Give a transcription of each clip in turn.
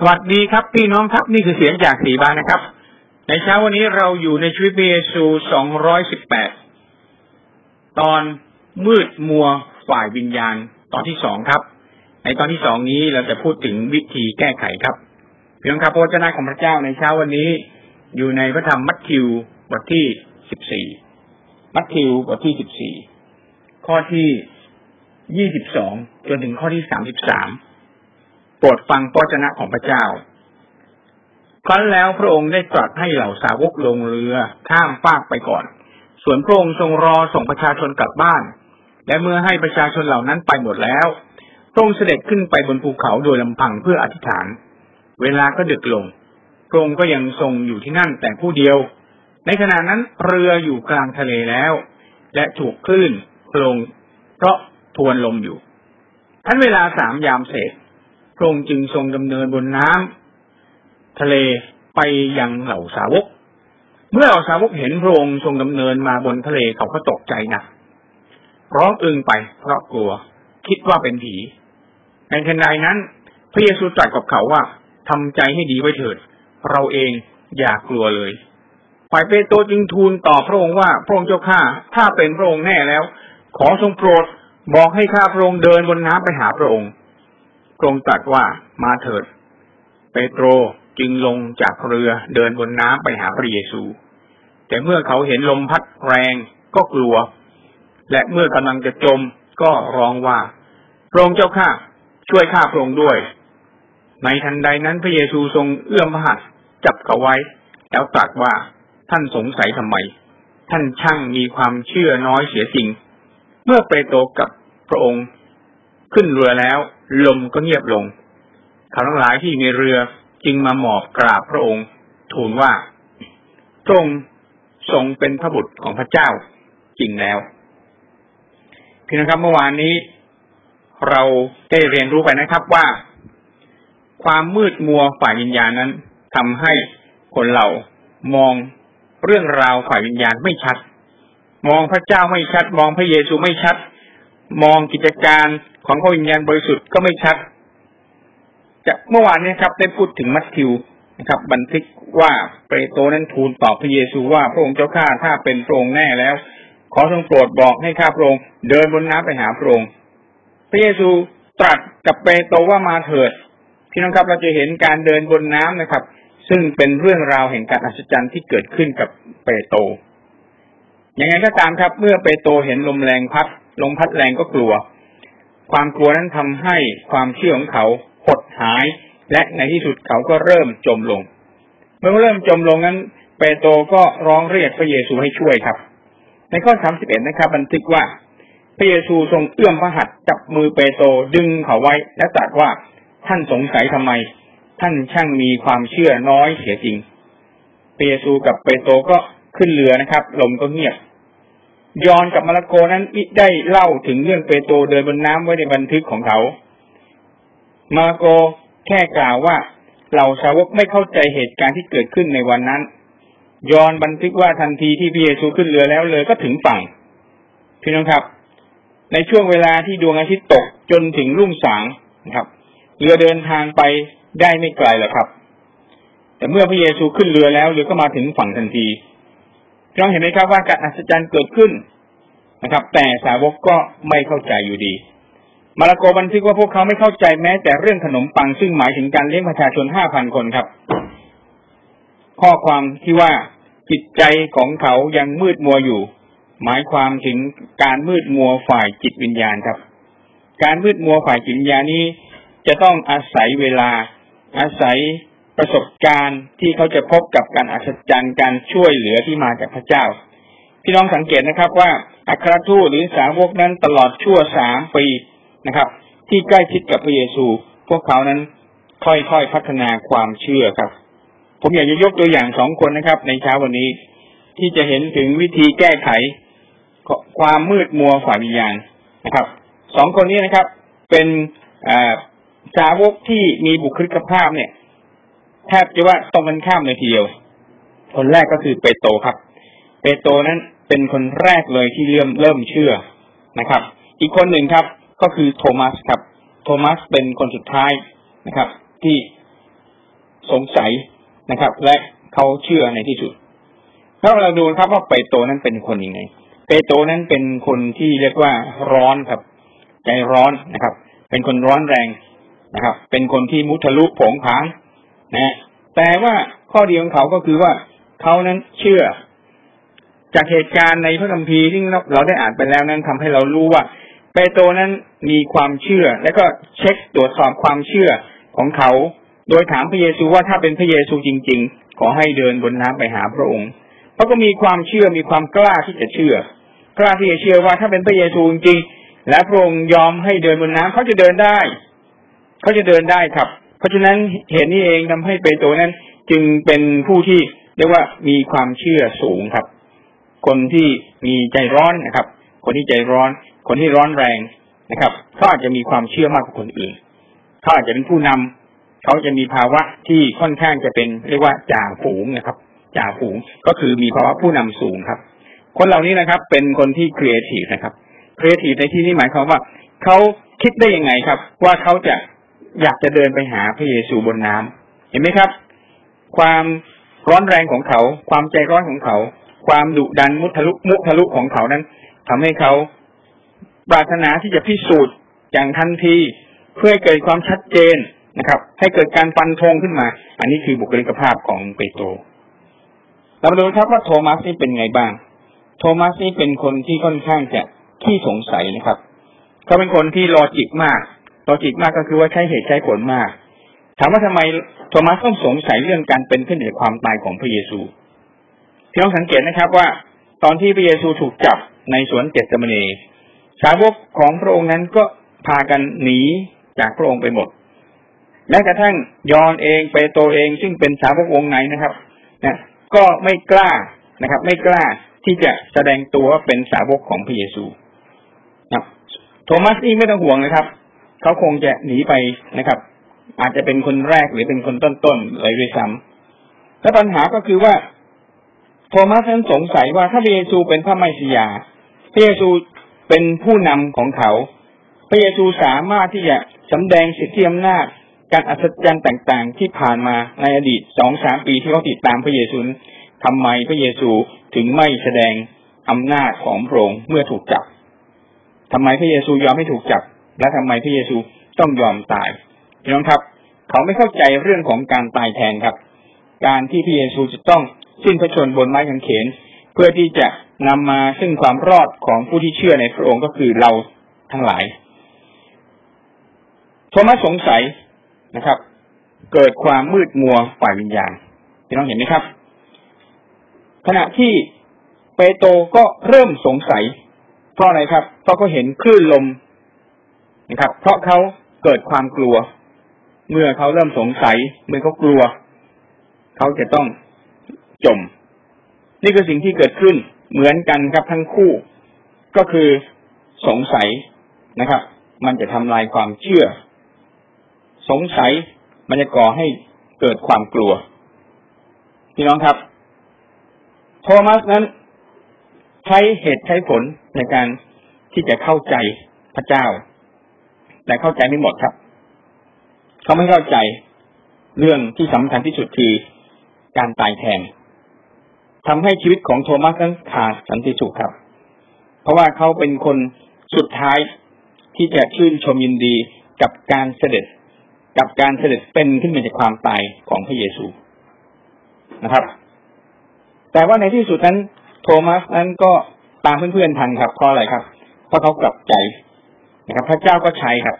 สวัสดีครับพี่น้องครับนี่คือเสียงจากสีบานนะครับ ในเช้าวันนี้เราอยู่ในชีวิตเยซู 218 ตอนมืดมัวฝ่ายวิญญาณตอนที่สองครับ ในตอนที่สองนี้เราจะพูดถึงวิธีแก้ไขครับพี่น้องครับพระเจ้าของพระเจ้าในเช้าวันนี้ อยู่ในพระธรรมมัทธิวบทที่สิบสี่มัทธิวบทที่สิบสี่ข้อที่ยี่สิบสองจนถึงข้อที่สามสิบสาม โปรดฟังพระเจ้าของพระเจ้า ครั้นแล้วพระองค์ได้ตรัสให้เหล่าสาวกลงเรือข้ามฟากไปก่อน ส่วนพระองค์ทรงรอส่งประชาชนกลับบ้าน และเมื่อให้ประชาชนเหล่านั้นไปหมดแล้วพระองค์เสด็จขึ้นไปบนภูเขาโดยลำพังเพื่ออธิษฐาน เวลาก็ดึกลงพระองค์ก็ยังทรงอยู่ที่นั่นแต่ผู้เดียว ในขณะนั้นเรืออยู่กลางทะเลแล้ว และถูกคลื่นลงเพราะทวนลมอยู่ ท่านเวลาสามยามเศษ พระองค์จึงทรงดำเนินบนน้ำทะเลไปยังเหล่าสาวก เมื่อเหล่าสาวกเห็นพระองค์ทรงดำเนินมาบนทะเลเขาก็ตกใจนะร้องอึงไปเพราะกลัว คิดว่าเป็นผี ในทันใดนั้น พระเยซูตรัสกับเขาว่าทำใจให้ดีไว้เถิด เราเองอย่ากลัวเลยฝ่ายเปโตรจึงทูลต่อพระองค์ว่าพระองค์เจ้าข้าถ้าเป็นพระองค์แน่แล้ว ขอทรงโปรดบอกให้ข้าพระองค์เดินบนน้ำไปหาพระองค์ พรงตรัสว่ามาเถิด เปโตรจึงลงจากเรือเดินบนน้ำไปหาพระเยซู แต่เมื่อเขาเห็นลมพัดแรงก็กลัว และเมื่อกำลังจะจมก็ร้องว่าพระองค์เจ้าข้าช่วยข้าพระองค์ด้วย ในทันใดนั้นพระเยซูทรงเอื้อมพระหัตถ์จับเขาไว้ แล้วตรัสว่าท่านสงสัยทำไม ท่านช่างมีความเชื่อน้อยเสียจริง เมื่อเปโตรกับพระองค์ ขึ้นเรือแล้ว ลมก็เงียบลงเขาทั้งหลายที่ในเรือจึงมาหมอบกราบพระองค์ ทูลว่าทรงทรงเป็นพระบุตรของพระเจ้าจริงแล้วพี่นะครับเมื่อวานนี้ เราได้เรียนรู้ไปนะครับว่า ความมืดมัวฝ่ายวิญญาณนั้นทำให้คนเรามองเรื่องราวฝ่ายวิญญาณไม่ชัด มองพระเจ้าไม่ชัด มองพระเยซูไม่ชัด มองกิจการของพระวิญญาณบริสุทธิ์ก็ไม่ชัดจะเมื่อวานนี้ครับ ได้พูดถึงมัทธิวนะครับ บันทึกว่าเปโตรนั้นทูลตอบพระเยซูว่าพระองค์เจ้าข้าถ้าเป็นพระองค์แน่แล้ว ขอทรงโปรดบอกให้ข้าพระองค์เดินบนน้ำไปหาพระองค์พระเยซูตรัสกับเปโตรว่ามาเถิดพี่น้องครับเราจะเห็นการเดินบนน้ำนะครับ ซึ่งเป็นเรื่องราวแห่งการอัศจรรย์ที่เกิดขึ้นกับเปโตรยังไงก็ตามครับ เมื่อเปโตรเห็นลมแรงพัด ลมพัดแรงก็กลัว ความกลัวนั้นทำให้ความเชื่อของเขาหดหาย และในที่สุดเขาก็เริ่มจมลง เมื่อเริ่มจมลงนั้น เปโตรก็ร้องเรียกพระเยซูให้ช่วยครับ ในข้อสามสิบเอ็ดนะครับ บันทึกว่าพระเยซูทรงเอื้อมพระหัตถ์จับมือเปโตรดึงเขาไว้ และตรัสว่าท่านสงสัยทำไม ท่านช่างมีความเชื่อน้อยเสียจริงพระเยซูกับเปโตรก็ขึ้นเรือนะครับ ลมก็เงียบ ยอนกับมาระโกนั้นได้เล่าถึงเรื่องเปโตรเดินบนน้ำไว้ในบันทึกของเขา มาระโกแค่กล่าวว่าเหล่าชาวกไม่เข้าใจเหตุการณ์ที่เกิดขึ้นในวันนั้น ยอนบันทึกว่าทันทีที่พระเยซูขึ้นเรือแล้วเลยก็ถึงฝั่งพี่น้องครับ ในช่วงเวลาที่ดวงอาทิตย์ตกจนถึงรุ่งสางนะครับ เรือเดินทางไปได้ไม่ไกลหรอกครับ แต่เมื่อพระเยซูขึ้นเรือแล้วเรือก็มาถึงฝั่งทันที เราเห็นไหมครับว่าการอัศจรรย์เกิดขึ้นนะครับ แต่สาวกก็ไม่เข้าใจอยู่ดี มาระโกบันทึกว่าพวกเขาไม่เข้าใจแม้แต่เรื่องขนมปังซึ่งหมายถึงการเลี้ยงประชาชนห้าพันคนครับ ข้อความที่ว่าจิตใจของเขายังมืดมัวอยู่ หมายความถึงการมืดมัวฝ่ายจิตวิญญาณครับ การมืดมัวฝ่ายจิตวิญญาณนี้จะต้องอาศัยเวลาอาศัย ประสบการณ์ที่เขาจะพบกับการอัศจรรย์การช่วยเหลือที่มาจากพระเจ้า พี่น้องสังเกตนะครับว่าอัครทูตหรือสาวกนั้นตลอดชั่วสามปีนะครับ ที่ใกล้ชิดกับพระเยซู พวกเขานั้นค่อยๆพัฒนาความเชื่อครับ ผมอยากจะยกตัวอย่างสองคนนะครับ ในเช้าวันนี้ ที่จะเห็นถึงวิธีแก้ไข ความมืดมัวฝ่ายวิญญาณนะครับสองคนนี้นะครับ เป็นสาวกที่มีบุคลิกภาพเนี่ย แทบจะว่าตรงกันข้ามเลยทีเดียว คนแรกก็คือเปโตรครับ เปโตรนั้นเป็นคนแรกเลยที่เริ่มเริ่มเชื่อนะครับ อีกคนหนึ่งครับ ก็คือโทมัสครับ โทมัสเป็นคนสุดท้ายนะครับ ที่สงสัยนะครับ และเขาเชื่อในที่สุดถ้าเราดูครับว่าเปโตรนั้นเป็นคนยังไง เปโตรนั้นเป็นคนที่เรียกว่าร้อนครับ ใจร้อนนะครับ เป็นคนร้อนแรงนะครับ เป็นคนที่มุทะลุผงผาง นะแต่ว่าข้อดีของเขาก็คือว่าเขานั้นเชื่อ จากเหตุการณ์ในพระคัมภีร์ที่เราได้อ่านไปแล้วนั้นทำให้เรารู้ว่าเปโตรนั้นมีความเชื่อ และก็เช็คตรวจสอบความเชื่อของเขา โดยถามพระเยซูว่าถ้าเป็นพระเยซูจริง ๆ ขอให้เดินบนน้ำไปหาพระองค์เขาก็มีความเชื่อมีความกล้าที่จะเชื่อกล้าที่จะเชื่อว่าถ้าเป็นพระเยซูจริงและพระองค์ยอมให้เดินบนน้ำเขาจะเดินได้ เขาจะเดินได้ครับ เพราะฉะนั้นเหตุนี้เองทำให้เปโตรนั้น จึงเป็นผู้ที่เรียกว่ามีความเชื่อสูงครับ คนที่มีใจร้อนนะครับ คนที่ใจร้อน คนที่ร้อนแรงนะครับเขาอาจจะมีความเชื่อมากกว่าคนอื่นเขาอาจจะเป็นผู้นำเขาจะมีภาวะที่ค่อนข้างจะเป็นเรียกว่าจ่าฝูงนะครับจ่าฝูงก็คือมีภาวะผู้นำสูงครับ คนเหล่านี้นะครับ เป็นคนที่ครีเอทีฟนะครับครีเอทีฟในที่นี้หมายความว่าเขาคิดได้ยังไงครับ ว่าเขาจะ อยากจะเดินไปหาพระเยซูบนน้ำเห็นไหมครับ ความร้อนแรงของเขา ความใจร้อนของเขา ความดุดันมุทะลุมุทะลุของเขานั้นทำให้เขาปรารถนาที่จะพิสูจน์อย่างทันทีเพื่อให้เกิดความชัดเจนนะครับ ให้เกิดการฟันธงขึ้นมา อันนี้คือบุคลิกภาพของเปโตรเราดูครับว่าโทมัสนี่เป็นไงบ้าง โทมัสนี่เป็นคนที่ค่อนข้างจะขี้สงสัยนะครับ เขาเป็นคนที่ลอจิกมาก ลอจิกมากก็คือว่าใช้เหตุใช้ผลมาก ถามว่าทำไมโทมัสต้องสงสัยเรื่องการเป็นขึ้นเหนือความตายของพระเยซูพี่น้องสังเกตนะครับว่า ตอนที่พระเยซูถูกจับในสวนเจตมณีสาวกของพระองค์นั้นก็พากันหนีจากพระองค์ไปหมด แม้กระทั่งยอนเองเปโตรเองซึ่งเป็นสาวกวงไหนนะครับนะก็ไม่กล้านะครับ ไม่กล้าที่จะแสดงตัวว่าเป็นสาวกของพระเยซูนะโทมัสนี่ไม่ต้องห่วงนะครับ เขาคงจะหนีไปนะครับ อาจจะเป็นคนแรกหรือเป็นคนต้นๆเลยด้วยซ้ำและปัญหาก็คือว่า โทมัสนั้นสงสัยว่าถ้าพระเยซูเป็นพระไมสยาพระเยซูเป็นผู้นำของเขา พระเยซูสามารถที่จะสำแดงสิทธิอำนาจการอัศจรรย์ต่างๆ ที่ผ่านมาในอดีตสองสามปีที่เขาติดตามพระเยซูทำไมพระเยซูถึงไม่แสดงอำนาจของพระองค์เมื่อถูกจับทำไมพระเยซูยอมให้ถูกจับ และทำไมพระเยซูต้องยอมตายพี่น้องครับ เขาไม่เข้าใจเรื่องของการตายแทนครับ การที่พระเยซูจะต้องสิ้นพระชนบนไม้กางเขน เพื่อที่จะนำมาซึ่งความรอดของผู้ที่เชื่อในพระองค์ก็คือเราทั้งหลายโทมัสสงสัยนะครับ เกิดความมืดมัวฝ่ายวิญญาณพี่น้องเห็นไหมครับ ขณะที่เปโตรก็เริ่มสงสัย เพราะอะไรครับ เพราะเขาเห็นคลื่นลม นะครับ เพราะเขาเกิดความกลัว เมื่อเขาเริ่มสงสัย เมื่อเขากลัว เขาจะต้องจม นี่คือสิ่งที่เกิดขึ้นเหมือนกันครับทั้งคู่ ก็คือสงสัยนะครับ มันจะทำลายความเชื่อ สงสัยมันจะก่อให้เกิดความกลัว พี่น้องครับ โทมัสนั้น ใช้เหตุใช้ผลในการที่จะเข้าใจพระเจ้า แต่เข้าใจไม่หมดครับ เขาไม่เข้าใจเรื่องที่สำคัญที่สุดคือการตายแทนทำให้ชีวิตของโทมัสนั้นขาดสันติสุขครับ เพราะว่าเขาเป็นคนสุดท้ายที่จะชื่นชมยินดีกับการเสด็จกับการเสด็จเป็นขึ้นมาจากความตายของพระเยซูนะครับ แต่ว่าในที่สุดนั้น โทมัสนั้นก็ตามเพื่อนๆทันครับเพราะอะไรครับ เพราะเขากลับใจ นะครับ พระเจ้าก็ใช้ครับ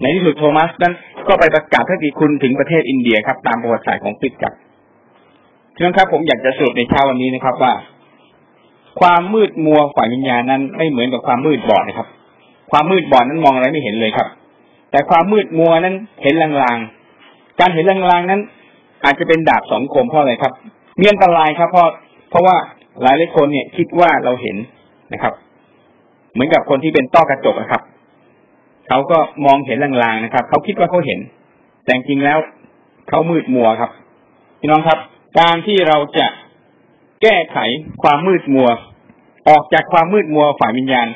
ในที่สุดโทมัสนั้นก็ไปประกาศพระกิคุณถึงประเทศอินเดียครับ ตามประวัติศาสตร์ของคริสตจักรเพื่อนครับ ผมอยากจะสรุปในเช้าวันนี้นะครับ ว่า ความมืดมัวฝ่ายวิญญาณนั้นไม่เหมือนกับความมืดบอดนะครับ ความมืดบอดนั้นมองอะไรไม่เห็นเลยครับ แต่ความมืดมัวนั้นเห็นลางๆ การเห็นลางๆนั้น อาจจะเป็นดาบสองคมเพราะอะไรครับมีอันตรายครับเพราะเพราะว่าหลายหลายคนเนี่ยคิดว่าเราเห็นนะครับ เหมือนกับคนที่เป็นต้อกระจกนะครับ เขาก็มองเห็นลางๆนะครับ เขาคิดว่าเขาเห็น แต่จริงแล้วเขามืดมัวครับ พี่น้องครับ การที่เราจะแก้ไขความมืดมัว ออกจากความมืดมัวฝ่ายวิญญาณ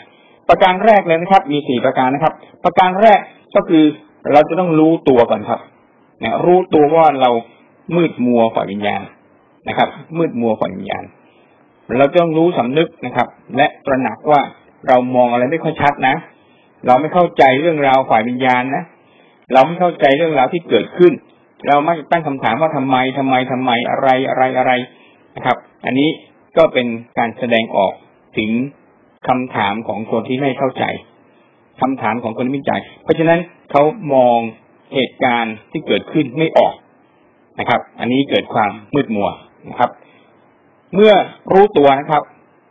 ประการแรกเลยนะครับ มีสี่ประการนะครับ ประการแรกก็คือเราจะต้องรู้ตัวก่อนครับนรู้ตัวว่าเรามืดมัวฝ่ายวิญญาณนะครับ มืดมัวฝ่ายวิญญาณ เราต้องรู้สำนึกนะครับ และตระหนักว่าเรามองอะไรไม่ค่อยชัดนะ เราไม่เข้าใจเรื่องราวฝ่ายวิญญาณนะเราไม่เข้าใจเรื่องราวที่เกิดขึ้น เรามักจะตั้งคำถามว่าทำไมทำไมทำไมอะไรอะไรอะไรนะครับ อันนี้ก็เป็นการแสดงออกถึงคำถามของคนที่ไม่เข้าใจคำถามของคนที่ไม่ใจ เพราะฉะนั้นเขามองเหตุการณ์ที่เกิดขึ้นไม่ออกนะครับ อันนี้เกิดความมืดมัวนะครับ เมื่อรู้ตัวนะครับ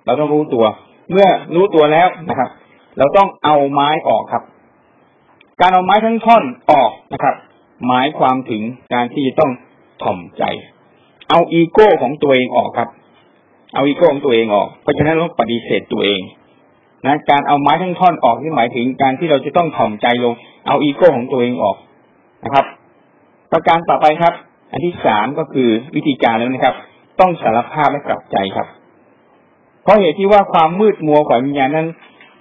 เราต้องรู้ตัว เมื่อรู้ตัวแล้วนะครับ เราต้องเอาไม้ออกครับ การเอาไม้ทั้งท่อนออกนะครับ หมายความถึงการที่ต้องถ่อมใจ เอาอีโก้ของตัวเองออกครับ เอาอีโก้ของตัวเองออก เพราะฉะนั้นเราปฏิเสธตัวเองนะการเอาไม้ทั้งท่อนออกนี่หมายถึงการที่เราจะต้องถ่อมใจลง เอาอีโก้ของตัวเองออกนะครับ ประการต่อไปครับ อันที่สามก็คือวิธีการแล้วนะครับ ต้องสารภาพและกลับใจครับ เพราะเหตุที่ว่าความมืดมัวของวิญญาณนั้น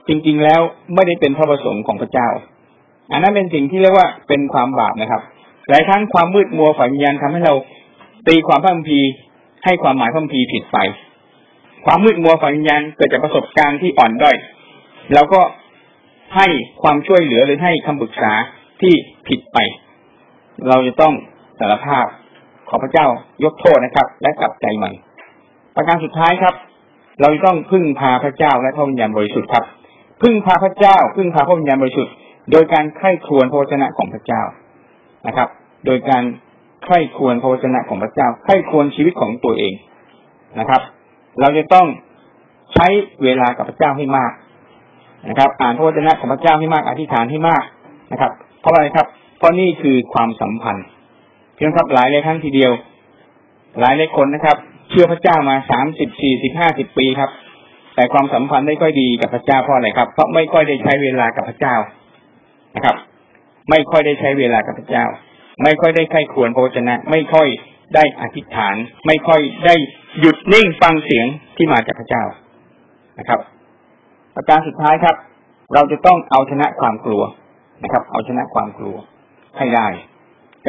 จริงๆแล้วไม่ได้เป็นพระประสงค์ของพระเจ้า อันนั้นเป็นสิ่งที่เรียกว่าเป็นความบาปนะครับ หลายครั้งความมืดมัวฝ่ายวิญญาณทำให้เราตีความพระคัมภีร์ให้ความหมายพระคัมภีร์ผิดไป ความมืดมัวฝ่ายวิญญาณเกิดจากประสบการณ์ที่อ่อนด้อยแล้วก็ให้ความช่วยเหลือหรือให้คำปรึกษาที่ผิดไป เราจะต้องสารภาพขอพระเจ้ายกโทษนะครับ และกลับใจใหม่ ประการสุดท้ายครับ เราต้องพึ่งพาพระเจ้าและพระวิญญาณบริสุทธิ์ครับ พึ่งพาพระเจ้า พึ่งพาพระวิญญาณบริสุทธิ์โดยการไข้ควนพระวจนะของพระเจ้านะครับ โดยการไข้ควรพระวจนะของพระเจ้าไข้ควรชีวิตของตัวเองนะครับ เราจะต้องใช้เวลากับพระเจ้าให้มากนะครับ อ่านพระวจนะของพระเจ้าให้มาก อธิษฐานให้มากนะครับ เพราะอะไรครับ เพราะนี่คือความสัมพันธ์เพียงครับหลายหลายครั้งทีเดียว หลายหลายคนนะครับ เชื่อพระเจ้ามาสามสิบสี่สิบห้าสิบปีครับ แต่ความสัมพันธ์ไม่ค่อยดีกับพระเจ้าเพราะอะไรครับ เพราะไม่ค่อยได้ใช้เวลากับพระเจ้านะครับ ไม่ค่อยได้ใช้เวลากับพระเจ้า ไม่ค่อยได้ใคร่ควรพระวจนะ ไม่ค่อยได้อธิษฐาน ไม่ค่อยได้หยุดนิ่งฟังเสียงที่มาจากพระเจ้านะครับ ประการสุดท้ายครับ เราจะต้องเอาชนะความกลัวนะครับ เอาชนะความกลัวให้ได้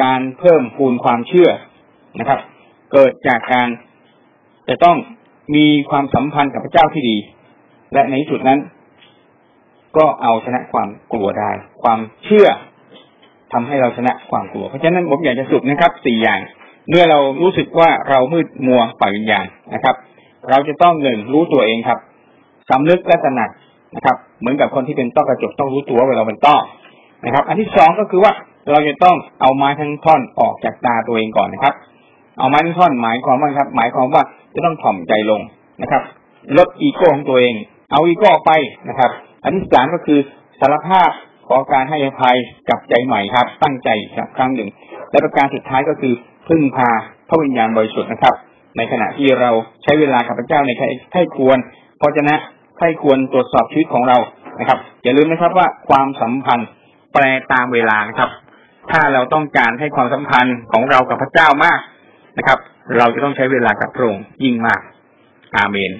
การเพิ่มพูนความเชื่อนะครับ เกิดจากการจะต้อง มีความสัมพันธ์กับพระเจ้าที่ดี และในที่สุดนั้น ก็เอาชนะความกลัวได้ ความเชื่อทำให้เราชนะความกลัว เพราะฉะนั้นผมอยากจะสรุปนะครับสี่อย่าง เมื่อเรารู้สึกว่าเรามืดมัวฝ่ายวิญญาณนะครับ เราจะต้องหนึ่งรู้ตัวเองครับสำนึกและตระหนักนะครับ เหมือนกับคนที่เป็นต้อกระจกต้องรู้ตัวว่าเราเป็นต้อนะครับ อันที่สองก็คือว่าเราจะต้องเอาไม้ทั้งท่อนออกจากตาตัวเองก่อนนะครับ เอาไม้ท่อนหมายความว่าครับ หมายความว่าจะต้องถ่อมใจลงนะครับ ลดอีโก้ของตัวเอง เอาอีโก้ออกไปนะครับ อันที่สามก็คือสารภาพขอการให้อภัยกับใจใหม่ครับ ตั้งใจครับครั้งหนึ่ง และประการสุดท้ายก็คือพึ่งพาพระวิญญาณบริสุทธิ์นะครับ ในขณะที่เราใช้เวลากับพระเจ้าในใครควรเพราะฉะนั้นใครควรตรวจสอบชีวิตของเรานะครับ อย่าลืมนะครับว่าความสัมพันธ์แปรตามเวลานะครับ ถ้าเราต้องการให้ความสัมพันธ์ของเรากับพระเจ้ามาก นะครับ เราจะต้องใช้เวลากับพระองค์ยิ่งมาก อาเมน